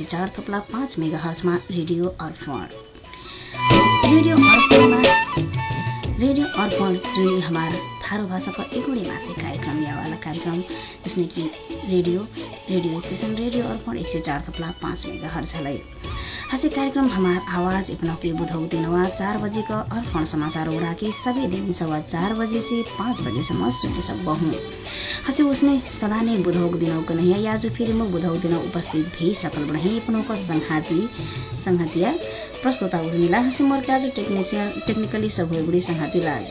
इप्नौको एक सय चार थप्ला पाँच मेगा हर्जमा रेडियो अर्पण। रेडियो अर्पणमा रेडियो अर्पण जुन हमार थारू भाषाको एगोडे मात्रै कार्यक्रम या वाला कार्यक्रम जिसमें कि radio radio station radio Arpan एक सय चार थप्ला पाँच मेगा हर्जलाई हसे कार्यक्रम हमार आवाज इपनौके बुधौ दिनवा चार बजेको अर्पण समाचार उड़ाके सबै दिन सवा चार बजे से पाँच बजेसम्म सुन सकबहु हसे उसने सदा नै बुधौ दिनौको नहीं आज फेरि म बुधौ दिन उपस्थित भई सकल बढे इपनौको संघाती संघातिया प्रस्तुता उर्मिला हसे आज टेक्निशियन टेक्निकली सब संघाती राज।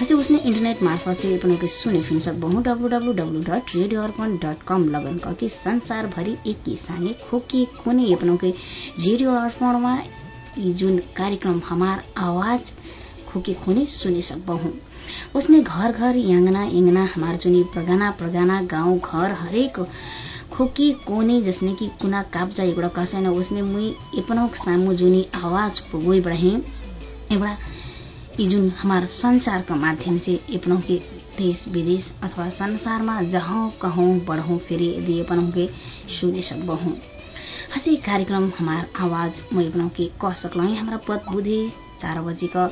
हसे उसने इंटरनेट मार्फत से अपने के सुने फिन सकबहु W dot radio Arpan dot com लगन करके संसार भरि एक साने खोकी कोने अपनों के रेडियो अर्पणमा जुन कार्यक्रम हमार आवाज खोके खोने सुने सकबहु उसने घर घर यांगना यांगना हमार जुनी प्रगाना प्रगाना गाउँ घर हरेक खोकी कोने जसने कि कुना काप्जा एउटा कसैन उसने मुई अपनों सामु जुनी आवाज बढ़े एउटा यी जुन हमार संचारका माध्यम से अपनों के देश विदेश अथवा संसारमा जहाँ कहूँ बढ़ूं फेरि यदि के सुने सकबहूं हसी कार्यक्रम हमार आवाज म अपनों के कह सकलौं। हमारा पद बुधे चार बजे का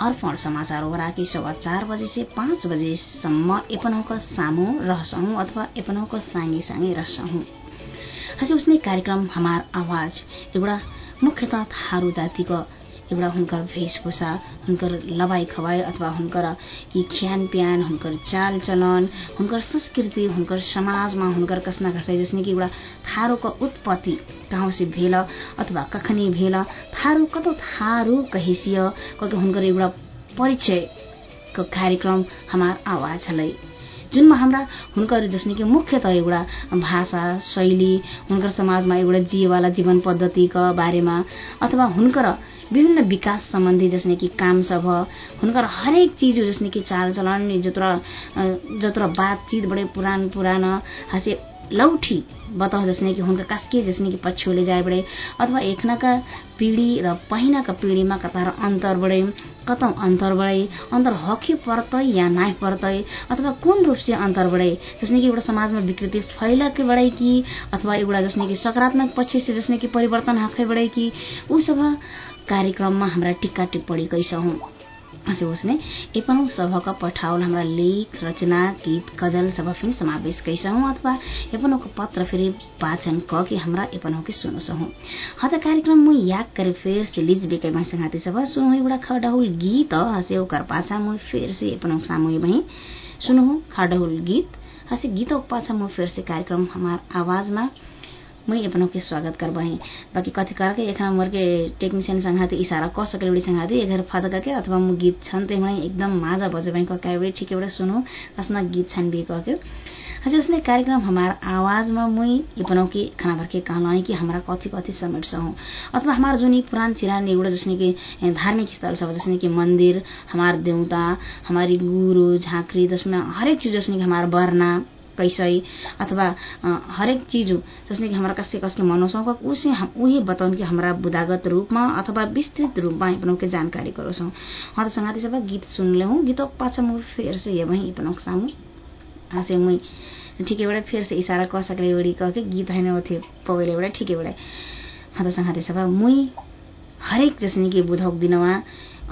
अर्पण समाचार हो राखी सवा चार बजे से पाँच बजेसम्म अपनों का सामु रहसहूं अथवा अपनों का सँगै सँगै रहसहूं। हसी कार्यक्रम हमार आवाज। एउटा मुख्यतः थारू जातिको एउटा हुनकर वेशभूषा हुनकर लवाई खवाई अथवा हुनकर यी खान पियान हुनकर चाल चलन हुनकर संस्कृति हुनकर समाजमा हुनकर कसना कसै जसने कि एउटा थारूको उत्पत्ति कहाँ से भेल अथवा कखनी भेल थारू कतो थारू कहिसिय कतो हुनकर एउटा परिचयको कार्यक्रम हमार आवाज हलै। जुनमा हाम्रा हुनकर जसने कि मुख्यतः एउटा भाषा शैली हुनकर समाजमा एउटा जिएवाला जीवन पद्धतिका बारेमा अथवा हुनकर विभिन्न विकास सम्बन्धी जसने कि काम सब हुनकर हरेक चीज जसने कि चाल चलन जत्र जत्र बातचीत बड़े पुरान पुरान हसे लौठी बताओ जसने कि हुनका कास्के जसने कि पछ्यौले जाए बड़े अथवा एकनाका पीढ़ी र पहिनाका पीढ़ीमा कतार अन्तर बढे कतौ अन्तर बढे अन्तर हकी पर्तै या नाय पर्तै अथवा कुन रूप से अन्तर बढे जसने कि एउटा समाजमा विकृति फैलके बढे कि अथवा एउटा जसने कि सकारात्मक पक्ष से जसने कि परिवर्तन हकै बढे कि ऊ सब कार्यक्रममा हाम्रा टिक्का टिप्पणी कैसहौँ। हसे उसने एपनौ सभाका पठाउल हाम्रा लेख रचना गीत गजल सब पनि समावेश कैसहौँ अथवा एपनौको पत्र फेरि वाचन क कि हाम्रा एपनौके सुनो सहौँ हत कार्यक्रम मु याद करे फेर से लिज बेकै मै संगाती सब सुनो एउटा खडहुल गीत हसे ओकर पाछा मु फेर से सामु भई सुनो खडहुल गीत हसे गीत पाछा मु फेर से कार्यक्रम हमार आवाजमा मैं अपनों के स्वागत कर बहे बाकी कथी करके एक नंबर के टेक्निशियन संघाती इशारा क सकले बड़ी संघाती के अथवा मु गीत छन् ते मलाई एकदम माजा बजे बहे कह बड़ी ठीक एउटा सुनो कसना गीत छन् भी कह के। हजुर कार्यक्रम हमारा आवाजमा मुई अपनों के खाना भर के कि हमारा कथी कथी समेट अथवा हमार जुनी पुरान चिरान एउटा जसने कि धार्मिक स्थल सब जसने कि मंदिर हमार देवता हमारी गुरु झाँक्री जसमें हरेक चीज जसने कि हमार वर्णा कैसै अथवा हरेक चीज जसले कि हमारा कसै कसके मनोसौँ उसे हम उही बताउन कि हमरा बुदागत रूपमा अथवा विस्तृत रूपमा अपनों के जानकारी करोसौँ हाँ तो संगाती सब गीत सुनले हूँ। गीतों पाछा मुझे फेर से ये वही अपनों के सामू। हाँसे मुई। ठिकै बेला फेर से इशारा कह सकले बड़ी कह के गीत हैन थे पवेले बेला। ठिकै बेला। हाँ तो संगाती सब मुई हरेक जसने कि बुधक दिनमा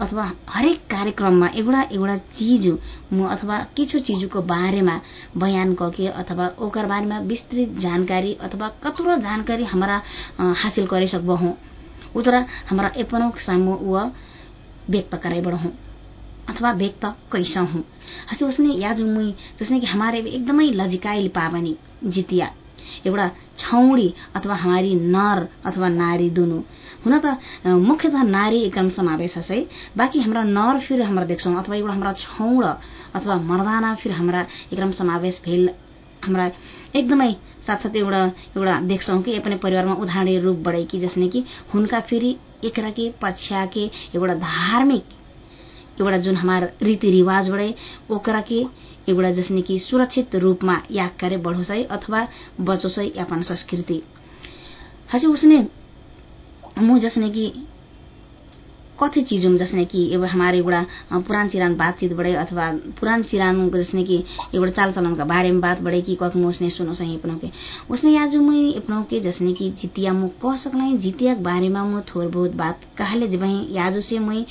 अथवा हरेक कार्यक्रममा एउटा एउटा चिज म अथवा किछु चिजको बारेमा बयान करके अथवा ओकर बारेमा विस्तृत जानकारी अथवा कतरो जानकारी हमारा हासिल करे सकबहु उतरा हमारा अपनों सामू व व्यक्त कराई बढ़हूँ अथवा व्यक्त कैसा हूँ हसे उसने याद मुई जसने कि हमारे एकदमै लजिकाइल पावनी जितिया। एउटा छौडी अथवा हमारी नर अथवा नारी दुनु। हुन त मुख्यतः नारी एकदम समावेश है। बाँकी हाम्रा नर फिर हाम्रा देख्छौँ अथवा एउटा हाम्रा छौड अथवा मर्दाना फिर हाम्रा एकदम समावेश भेल हाम्रा एकदमै साथसाथै एउटा एउटा देख्छौँ कि अपने परिवारमा उदाहरणीय रूप बढे कि जसने कि हुनका फेरि एकरा के पछ्या के एउटा धार्मिक एउटा जुन हमार रीतिरिवाज बढे ओकरा के एउटा जसने कि सुरक्षित रूपमा याद करे बढ़ोस् अथवा बचोस् अपन संस्कृति। हसे उसने मुँह जसने कि कति चीजों जसने कि एगो हमारे एगोड़ा पुरान सिरान बातचीत बड़े अथवा पुरान सिरान जसने कि एगोड़ा चाल चलन का बारे में बात बड़े कि कख उसने सुनो सही अपनों के उसने आज मैं अपनों के जसने कि जितिया मु कह सकला जितिया के बारे में मु थोड़ बहुत बात कहले जब आज से मैं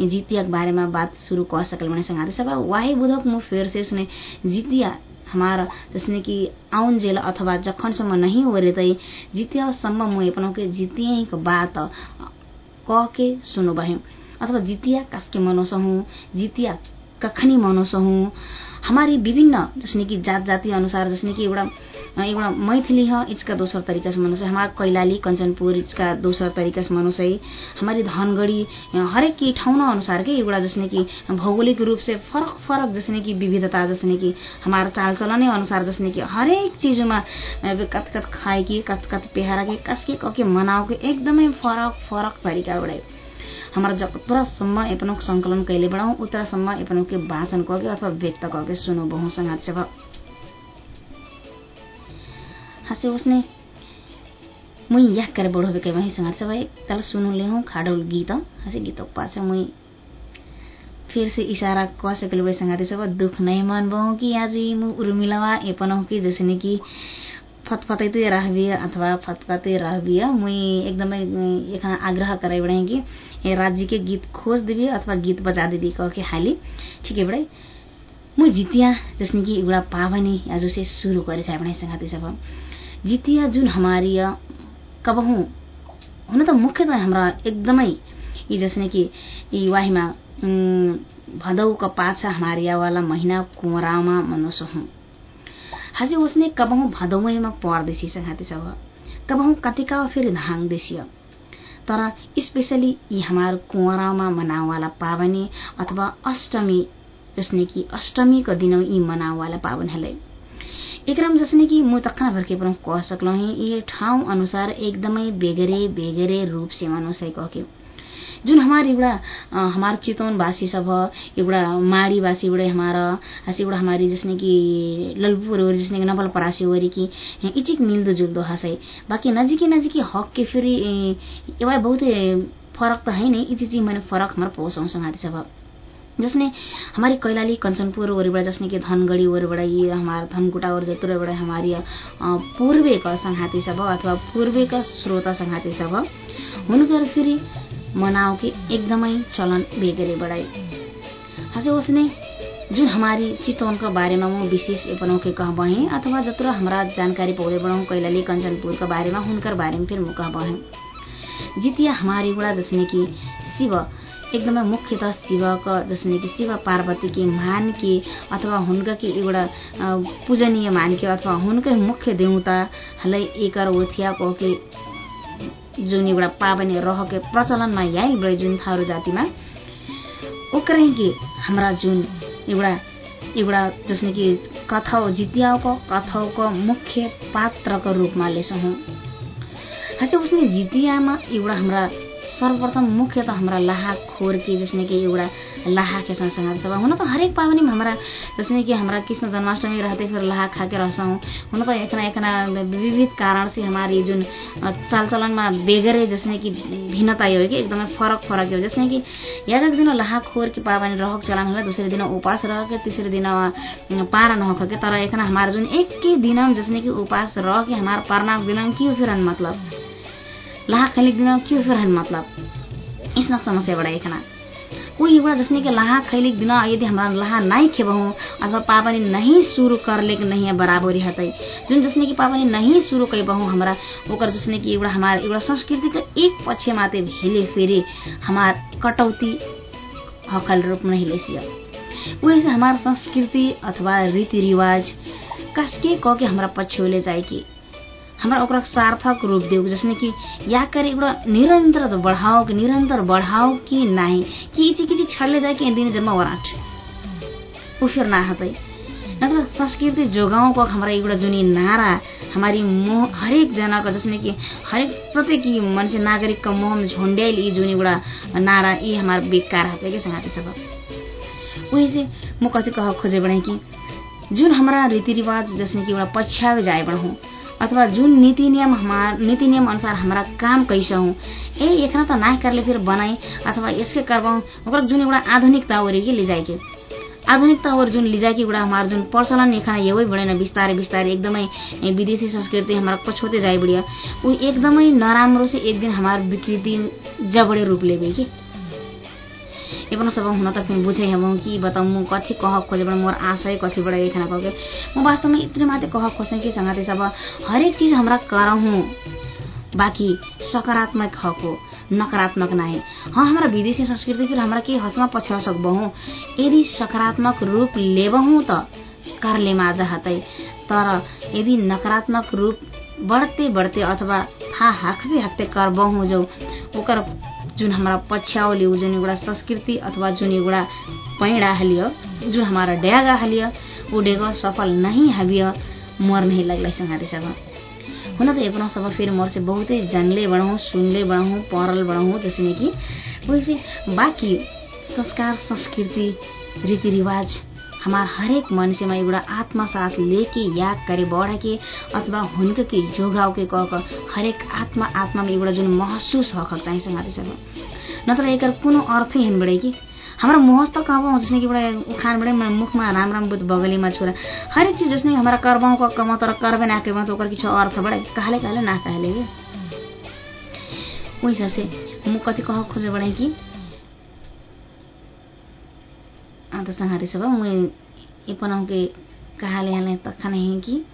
जितिया के बारे में बात शुरू कह सकल मैंने संगाते सब वाही बुधक मु फिर से उसने जितिया हमारा जसने कि आउन जेल अथवा जखनसम्म हो रहे तै जितियासम्म म अपनों के जितिया को के सुनो बहे अथवा जितिया कसके मनोसहु जितिया कखनी मनोसहु हमारी विभिन्न जसने कि जात जाति अनुसार जसने कि एउटा एउटा मैथिली ह इसका दोसर तरीका से मनुष्य हमारा कैलाली कंचनपुर इसका दोसर तरीका से मनुष्य हमारी धनगढ़ी हरेक की ठाउँ अनुसार के एउटा जसने कि भौगोलिक रूप से फरक फरक जसने कि विविधता जसने कि हमारा चाल चलने अनुसार जसने कि हरेक चीजोमा कत कत खाए कि कत कत पेहारा के कसके कके मनाओ के एकदमै फरक फरक तरीका उड़ाए हमारा जतरासम्म अपनों संकलन कैले बढ़ाऊं उतरासम्म अपनों के वाचन करके अथवा व्यक्त करके सुनो बहु संगात से हसे उसने मुई यह करे बड़ो के वही संगात से भाई तल सुनो ले हूँ खाडोल गीत हसे गीत पास मुई। फिर से इशारा क सकल बड़े संगाते दुख नहीं मान बहु कि आज मु उर्मिलावा एपनों की जैसे कि फतफतैते रहबिय अथवा फतफते रहबिय मुई एकदमै यहाँ आग्रह करे कि राज्य के गीत खोज देबी अथवा गीत बजा देबी कह के हाली ठीक है जितिया जसने कि एउटा पावनी आज से शुरू करे छ बड़े जितिया जुन हमारी कबहु हुन त मुख्यतः हाम्रा एकदमै यी जसने कि यी वाहीमा भदौ का पाछा हमारिया वाला महीना कुंवरामा मनोसहु हाजे उसने कबहु भदौमैमा पर्दैछ संघाती सब कबहु कतिका फेरि धाङदैछ तर स्पेशली यी हाम्रो कुंवरामा मनावाला पावनी अथवा अष्टमी जसने कि अष्टमी को दिन यी मनावाला पावन हलै। एकराम जसने कि म तखना भरके पर कह सकलौं ये ठाउँ अनुसार एकदमै बेगरे बेगरे रूप से मनाउँछ जुन हमार एउटा हमार चितवनवासी सब एउटा माडीवासी एउटा हमारा हसी एउटा हमारी जसने कि ललपुर जसने कि नवल परासी ओरी की इचिक मिल्दो जुल्दो हसै। बाकी नजिकी नजिकी हक के फेरि एवा बहुत फरक त है नै इची मैंने फरक हमारा पोसाउँ संगाती सब जसने हमारी कैलाली कंचनपुर ओरबाट जसने कि धनगढ़ी ओरबाट ये हमार धनकुटा ओर जतुरबाट हमारी पूर्वे सब अथवा पूर्वे का श्रोता संघाती सब हुनकर फेरि मनाओ के एकदमै चलन बेगरे बढाए हसे उसने जुन हमारी चितवन के बारे में विशेष बनाऊ के कह बहे अथवा जत्र हमरा जानकारी पौड़े बढ़ाऊ कैलाली कंचनपुर के बारे में हुनकर बारे में फिर म कह बहे जितिया हमारी गुड़ा जसने कि शिव एकदमै मुख्यतः शिवका जसने कि शिव पार्वती के मान के अथवा हुनका के एउटा पूजनीय मान के अथवा हुनकै मुख्य हलै एकर ओथिया कह के जुन एउटा पावनी रह के प्रचलनमा यही बड़े जुन थारू जातिमा ओकरै के हाम्रा जुन एउटा एउटा जसने कि कथाओ जितियाको कथाको मुख्य पात्रको रूपमा लेसहौँ। हाँसे उसने जितियामा एउटा हाम्रा सर्वप्रथम मुख्य त हाम्रा लाहा खोर के जसने कि एउटा लाहा के संग सब हुन त हरेक पावनी में हमारा जसने कि हमारा कृष्ण जन्माष्टमी रहते फिर लाहा खा के रहसौँ हुन त एकना एकना विविध कारण हमारी जुन चाल चलनमा बेगरे जसने कि भिन्नता हो कि एकदमै फरक फरक हो जसने कि एक दिन लाहा खोर के पावनी रहक चलन होला दूसरे दिन उपास रह के तीसरे दिन पारा के। तर एकना हमारा जुन एक दिन जसने कि उपास रह के हमारा पारना दिन क्यों फिर मतलब? लाहा दिन क्यों फिर मतलब इसना समस्या बड़ा एकना कोई एउटा जसने कि लाहा खैलिक दिन यदि हमारा लाहा नहीं खेबहूँ अथवा पावनी नहीं शुरू कर ले नहीं बराबरी हतै जुन जसने कि पावनी नहीं शुरू कैबहूँ हमारा ओकर जसने कि एउटा हमारा एउटा संस्कृतिको एक पक्ष माते भेले फेरि हमार कटौती हकल रूप नहीं लेसिया वही से हमारा संस्कृति अथवा रीतिरिवाज कसके कह के हमारा पछ्यौले जाए कि हमरा ओकरा सार्थक रूप देऊ जसने कि या करे एउटा निरन्तर बढ़ाओ कि निरन्तर बढ़ाओ कि नाही? कि इची किची छड़ले जाए कि दिन जन्म वराट ऊ फिर ना हतै। मतलब संस्कृति जोगाओं को हमारा एउटा जुनी नारा हमारी मोह हरेक जना का जसने कि हरेक प्रत्येक मान्छे नागरिक का मोह में झोंड्याइल यी जुन एउटा नारा यी हमारा बेकार हतै के संगाते सब? वही से म कति कह खोजे बढे कि जुन हमारा रीतिरिवाज जसने कि एउटा पछ्यावे जाए बढौँ अथवा जुन नीति नियम हमार नीति नियम अनुसार हमारा काम कैसे ए एकरा त ना करले फिर बनाई अथवा यसके करवाऊँ ओकरा जुन एउटा आधुनिकता ओरी के ले जाए आधुनिकता और जुन लिजाकी एउटा हमार जुन प्रचलन एखाना यही बढेन बिस्तारै बिस्तारै एकदमै विदेशी संस्कृति हमारा पछोते बढ़िया ऊ एकदमै नराम्रो से एक दिन हमार विकृति जबडे रूप लेबे कि। एपन सब हुन त बुझे हम कि बताऊ म कथी कह खोजे मोर आशय कथी बड़ा एखाना कह के म वास्तवमा इतने मात्रै कह खोसें कि संगाते सब हरेक चीज हमरा करहूँ बाकी सकारात्मक हको नकारात्मक नाही। हाँ हमारा विदेशी संस्कृति फिर हमरा के हसमा पछा सकबहु यदि सकारात्मक रूप लेबहु त कर ले माझा हतै। तर यदि नकारात्मक रूप बढ़ते बढ़ते अथवा था हाकबे हत्ते करबहु जो ओकर जुन हमारा पछ्याओली जुन एउटा संस्कृति अथवा जुन एउटा पैडा हालियो जुन हमारा ड्यागा हालियो डेगो सफल नहीं हबियो मर नहीं लगलै सब हुन त अपना सब फिर मोर से बहुते जानले बढ़ाऊँ सुनले बढ़ाऊँ पढ़ल बढ़ाऊँ जैसे कि बाकी संस्कार संस्कृति रीति रिवाज हमार हरेक मनुष्यमा एउटा आत्मसाथ लेके याद करे बढ़ के अथवा हुनक के जोगाव के कह हरेक आत्मा आत्मामा एउटा जुन महसुस हक चाहिँ संगाती सब नत्र एकर कुनो अर्थै हेन बड़े कि? हमारा मुहस त कहबो जसने कि बड़ा उखान बड़े मुखमा राम राम बुद्ध बगलीमा छोरा। हरेक चीज जसने हमारा करबाऊ का कमा तर करबे ना केमा तो ओकर किछो अर्थ बड़े कहले कहले ना कहले के से मु कति कह खोजे बड़े कि? अन्त संहारी सब मु इपन के कहाले हाले त खाने हैं कि?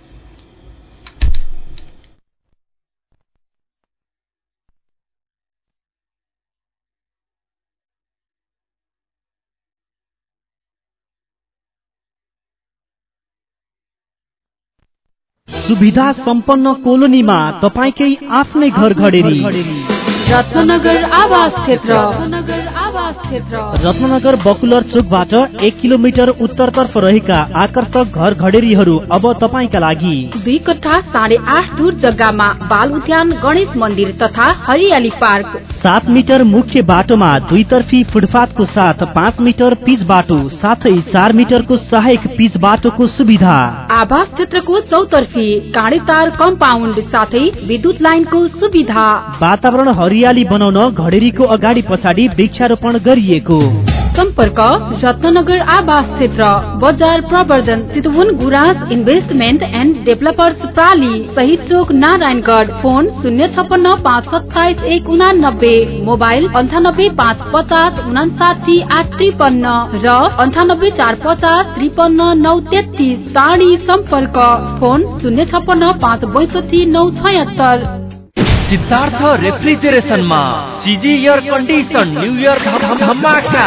सुविधा सम्पन्न कोलोनीमा तपाईँकै आफ्नै घर घडेरी। रत्नगर आवास क्षेत्र रत्नगर आवास क्षेत्र। रत्नगर बकुलर चोकबाट एक किलोमिटर उत्तरतर्फ रहेका आकर्षक घर घडेरीहरू अब तपाईँका लागि। दुई कट्ठा साढे आठ दूर जग्गामा बाल उद्यान गणेश मन्दिर तथा हरियाली पार्क। सात मिटर मुख्य बाटोमा दुईतर्फी फुटपाथको साथ पाँच मिटर पिच बाटो साथै चार मिटरको सहायक पिच बाटोको सुविधा। आवास क्षेत्रको चौतर्फी काँडे तार कम्पाउन्ड साथै विद्युत लाइनको सुविधा। वातावरण हरियाली बनाउन घडेरीको अगाडि पछाडि वृक्षारोपण गरिएको। सम्पर्क रत्नगर आवास क्षेत्र बजार प्रवर्धन Chitwan Guras investment and developers प्राली शहीद चोक नारायणगढ फोन शून्य छपन्न पाँच सत्ताइस एक उनानब्बे मोबाइल अन्ठानब्बे पाँच पचास उनासाठी आठ त्रिपन्न र अन्ठानब्बे चार पचास त्रिपन्न नौ तेत्तिस टाढी सम्पर्क फोन शून्य छपन्न पाँच बैसठी नौ छयत्तर। Siddhartha रेफ्रिजरेसनमा C G air condition new year धमाका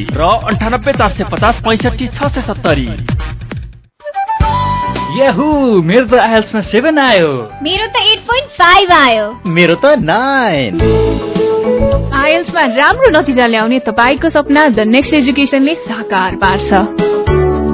र अन्ठानब्बे चार सय पचास पैँसठी छ सय सत्तरी। याहु मेरो त आइएल्समा सेभेन आयो। मेरो त एट पोइन्ट फाइभ आयो। मेरो त नाइन। आइएल्समा राम्रो नतिजा ल्याउने तपाईँको सपना द नेक्स्ट एजुकेसनले साकार पार्छ।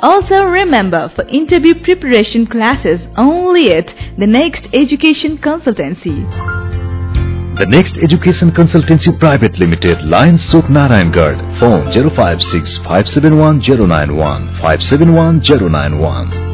Also remember for interview preparation classes only at the Next Education Consultancy. The Next Education Consultancy Private Limited, Lions Soap Narayangarh, phone 056 571 091 571 091.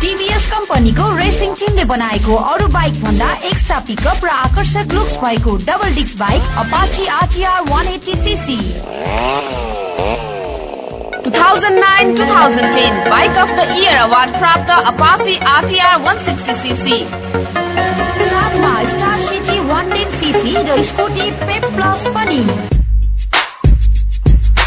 TVS कम्पनीको रेसिङ टिमले बनाएको अरू बाइक भन्दा एक्स्ट्रा पिकअप र आकर्षक लुक्स भएको double disc bike Apache R T R 180 C C. 2009-2010 bike of the year award प्राप्त Apache R T R 160 C C साथमा स्टार सिटी 110 सीसी र स्कुटी पेप प्लस पनि।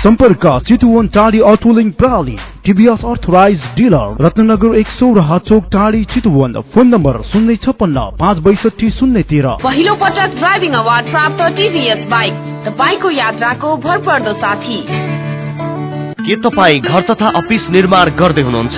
सम्पर्क चितुवन टाढी अटोलिङ प्रणाली। टिभीएस अर्थराइज डिलर रत्नगर एक सौ र चोक टाढी चितुवन फोन नम्बर शून्य छप्पन्न पाँच बैसठी शून्य तेह्र पहिलो पटक ड्राइभिङ अवार्ड प्राप्त टिभीएस बाइक तपाईँको यात्राको भरपर्दो साथी। के तपाईँ घर तथा अफिस निर्माण गर्दै हुनुहुन्छ?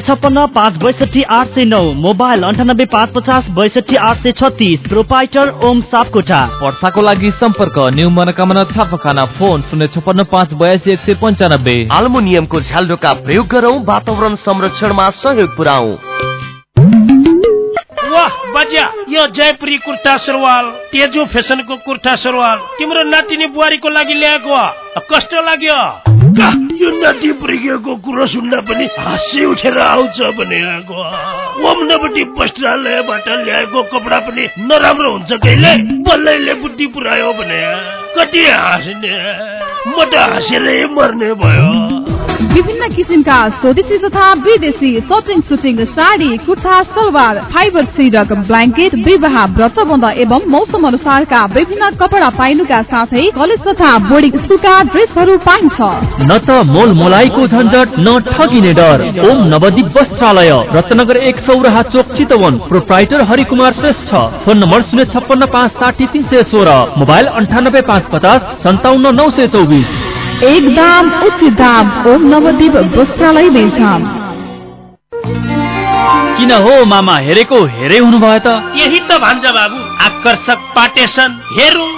छप्पन्न पाँच बैसठी आठ सय नौ मोबाइल अन्ठानब्बे पाँच पचास बैसठी आठ सय छत्तिस प्रोपाइटर ओम सापकोटा वर्षाको लागि सम्पर्क न्यू मनोकामना छापाखाना फोन शून्य छप्पन्न पाँच बयासी एक सय पन्चानब्बे। आल्मुनियमको झ्यालडोका प्रयोग गरौँ वातावरण संरक्षणमा सहयोग पुऱ्याउ वाह बजा यो जयपुरी कुर्ता सुरुवाल तेजो फेसनको कुर्ता सुरुवाल तिम्रो नातिनी बुहारीको लागि ल्याएको कस्तो लाग्यो। पुर्किएको कुरो सुन्न पनि हाँसी उठेर आउँछ भने ओम्नपट्टि वस्त्रालयबाट ल्याएको कपडा पनि नराम्रो हुन्छ कहिले? बल्लैले बुद्धि पुऱ्यायो भने कति हाँस्ने? म त हाँसेरै मर्ने भयो। विभिन्न किसिमका स्वदेशी तथा विदेशी shirting suiting sari kurta salwar fibre सिरक blanket विवाह व्रतबन्ध एवं मौसम अनुसारका विभिन्न कपडा पाइनुका साथै कलेज तथा बोर्डिङ स्कुलका ड्रेसहरू पाइन्छ। न त मोल मोलाइको झन्झट न ठगिने डर। ओम नवदीप वस्त्रालय रत्नगर एक सौराहा चोक Chitwan. Proprietor Harikumar Shrestha. Phone number शून्य छप्पन्न पाँच साठी तिन सय सोह्र। मोबाइल अन्ठानब्बे पाँच पचास सन्ताउन्न नौ सय चौबिस। एक दाम उचित दाम ओम नवदीप वस्त्रालय बेलछाम किन हो मामा हेरेको हेरे हुनुभयो त? यही त भन्छ बाबु आकर्षक पाटेसन हेरौँ।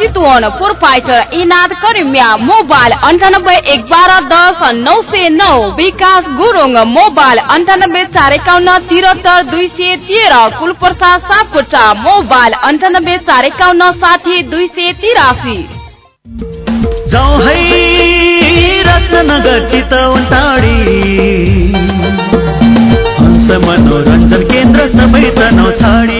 चितवन प्रोपाइटर इनाद करिमिया मोबाइल अन्ठानब्बे एक बाह्र दस नौ सय नौ विकास गुरुङ मोबाइल अन्ठानब्बे चार एकाउन्न तिहत्तर दुई सय तेह्र कुलप्रसाद सापकोटा मोबाइल अन्ठानब्बे चार एकाउन्न साठी दुई सय तिरासी। मनोरञ्जन केन्द्र सबै तनाउ छाडी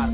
lot.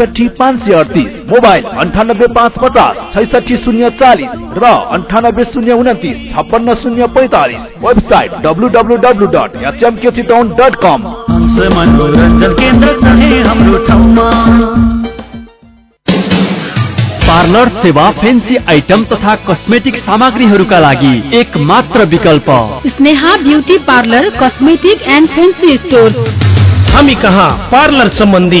एकसठी पाँच सय अडतिस मोबाइल अन्ठानब्बे पाँच पचास छैसठी शून्य चालिस र अन्ठानब्बे शून्य उन्तिस छप्पन्न शून्य पैतालिस। Website W W W dot HMK Chitwan dot com. Hans मनोरञ्जन केन्द्र छ है हाम्रो ठाउँमा। पार्लर सेवा फेन्सी आइटम तथा कस्मेटिक सामग्रीहरूका लागि एक मात्र विकल्प। Sneha beauty parlour cosmetic and fancy store हामी कहाँ? पार्लर सम्बन्धी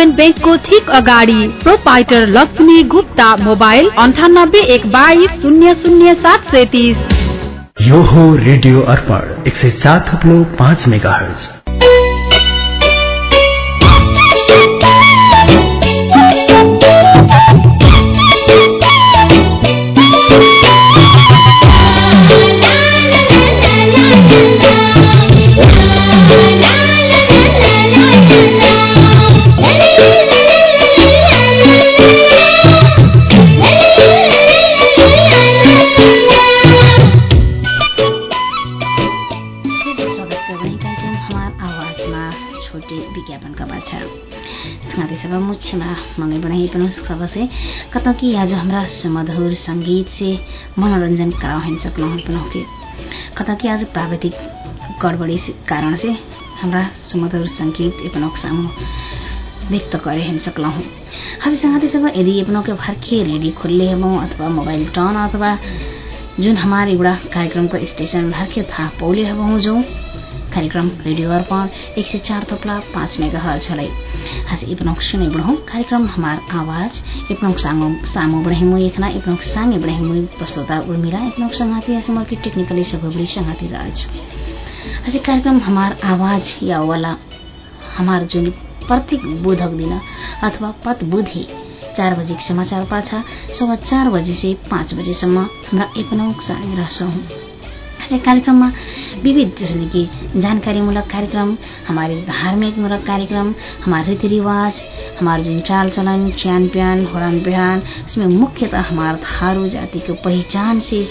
ब्याङ्कको ठिक अगाडि प्रोपाइटर लक्ष्मी गुप्ता मोबाइल अन्ठानब्बे एक बाइस शून्य शून्य सात सय तिस यो हो रेडियो अर्पण एक सय चार थप्लो पाँच मेगा हर्ज सब मुख्यमा मंगे बढ़ाई पन सबसे कत कि आज हमरा सुमधुर संगीत से मनोरंजन कराओ सकना पन के कत कि आज प्राविधिक गड़बड़ी कारण से हमरा सुमधुर संगीत अपनों सामू व्यक्त करे हिन सकला हूँ। हज संगति सब यदि अपनों के भरखे रेडियो खुल्ले हेबौँ अथवा मोबाइल टन अथवा जुन हमारे एउटा कार्यक्रमको स्टेशन भरखे थाहा पौले हेबौँ जो? कार्यक्रम रेडियो अर्पण एक सय चार थोप्ला पाँच मेगा हर्छलाई आज इपनोक सुने बढ़ो कार्यक्रम हमार आवाज इपनोक सामो सामो बढ़ेमु एकना इपनोक सांगे बढ़ेमु प्रस्तुता उर्मिला इपनोक असमर की टेक्निकली सभबड़ी संगाती राज। आज कार्यक्रम हमार आवाज या वाला हमार जुन प्रत्येक बोधक दिन अथवा पत बुधे चार बजे समाचार पाछा सवा चार बजे से पाँच बजेसम्म हाम्रा एपनौक सानी रहछौँ आज कार्यक्रममा विविध जैसे कि जानकारीमूलक कार्यक्रम हमारे धार्मिक मूलक कार्यक्रम हमारे रीति रिवाज हमारे जो चाल चलन खान पियान होरान बिहान इसमें मुख्यतः हमारे थारू जाति को पहचान से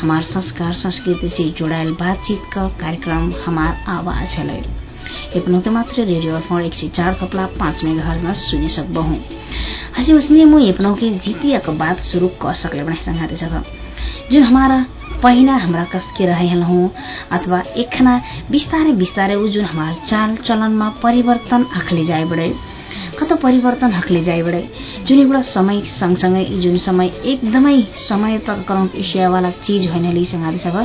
हमारे संस्कार संस्कृति से जुड़ायल बातचीत का कार्यक्रम हमार आवाज है तो मात्र रेडियो अर्पण एक सय चार कपला पाँच मेगा हर्जमा सुनि सकबहु हसी उसने के का बात शुरू कर सकले बने संघाते सब जुन हमारा पहिना हाम्रा कसके रहेलौँ अथवा एकखना बिस्तारै बिस्तारै ऊ जुन हमार चाल चलनमा परिवर्तन आँखले जाएबाटै कत परिवर्तन हकले जाएबाटै जुन एउटा समय सँगसँगै जुन समय एकदमै समय त करौँ एसियावाला चीज होइन ली संघाते सब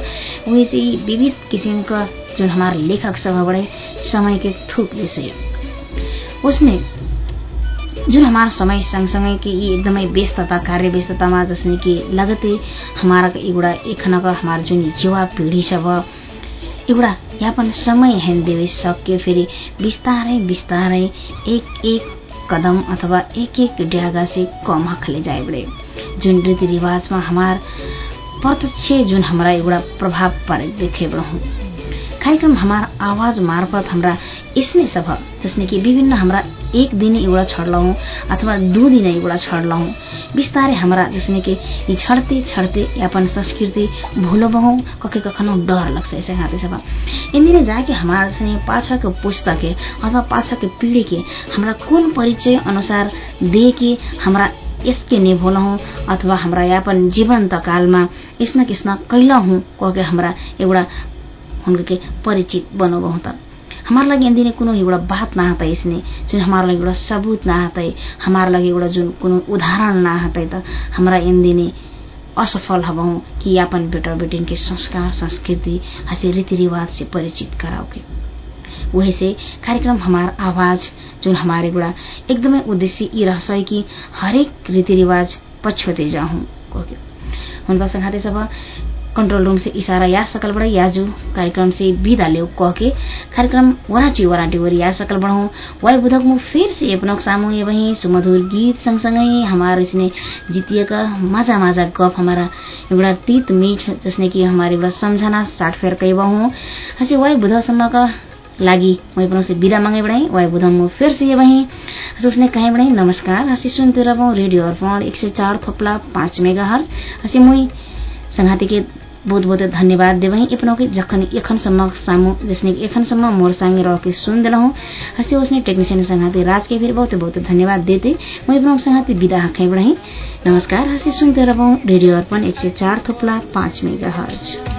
उहे चाहिँ विविध किसिमका जुन हमार लेखक समयके थुक विषय उसने जुन हमारा समय सँगसँगै कि यी एकदमै व्यस्तता कार्य व्यस्ततामा जसले कि लगतै हमारा एउटा एकखनका हमारा जुन युवा पिँढी सब एउटा यापन समय हेन्देवे सक्यो। फेरि बिस्तारै बिस्तारै एक एक कदम अथवा एक एक ड्यागा से कम हखले जाए जुन रीतिरिवाजमा हमार प्रत्यक्ष जुन हमारा एउटा प्रभाव परे देखे कार्यक्रम हमारा आवाज मार्फत हाम्रा इसने सब जसने कि विभिन्न हाम्रा एक दिन एउटा छड्लाउँ अथवा दू दिन एउटा छड्लाउँ बिस्तारै हाम्रा जसने कि यी छड्ते छड्ते अपन संस्कृति भूलबहौँ कखे कखनो डर लाग्छ ऐसे हाथे सब इंदिने जाके हमारा जसने पाछा के पुस्तक अथवा पाछा के पीढ़ी के हमरा कुन परिचय अनुसार दे के हमरा यसके निभोलहौँ अथवा हाम्रा यापन जीवन्त कालमा यसन किस्न कैलहौँ कके हाम्रा एउटा हुनके परिचित बनबहौँ त हमार लागि एंदिने कुनो एउटा बात ना इसने जुन हमार लागि एउटा सबूत ना हमार लागि एउटा जुन कुनो उदाहरण ना त हमरा एंदिने असफल हबहौँ कि यापन बेटा बेटिन के संस्कार संस्कृति हसे रीति रिवाज से परिचित कराओ के वही से कार्यक्रम हमार आवाज जुन हमारे गुड़ा एकदमै उद्देश्य यी रहछ कि हरेक रीति रिवाज पछ्यौते जाहौँ हुनका संघाते सब कंट्रोल रूम से इशारा या सकल बड़ा याजू कार्यक्रम से विदा ले कह के कार्यक्रम वराटी वराटी वरी या सकल बढ़ाऊं वाय बुधक मु फिर से अपनक सामू ये वही सुमधुर गीत सँगसँगै हमारे इसने जितिएका माजा माजा गफ हमारा एउटा तीत मीठ जसने कि हमारे एउटा सम्झना साठ फेर कैबहूँ हसे वाय बुधसम्म का लागि वही पर से विदा मांगे बढ़ाई वाय बुधम मु फिर से वही उसने कहे बढ़ाई नमस्कार हसी सुनते रेडियो अर्पण एक सौ चार थोपला पाँच मेगा हर्ज हसी मुई संघाती के बहुत बहुत धन्यवाद देवही। अपनों के जखन एखनसम्म सामू जसने एखनसम्म मोर संगे रह के सुन दिलहूँ हसे उसने टेक्नीशियन संघाती राज के फिर बहुत बहुत धन्यवाद देते मैं अपनों संघाती विदा हखे बढ़ाई नमस्कार हसी सुनते रहो रेडियो अर्पण एक सौ चार थोपला पाँच मेगा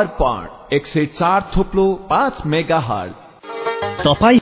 अर्पण एक सय चार थोप्लो पाँच मेगा हल तपाईँ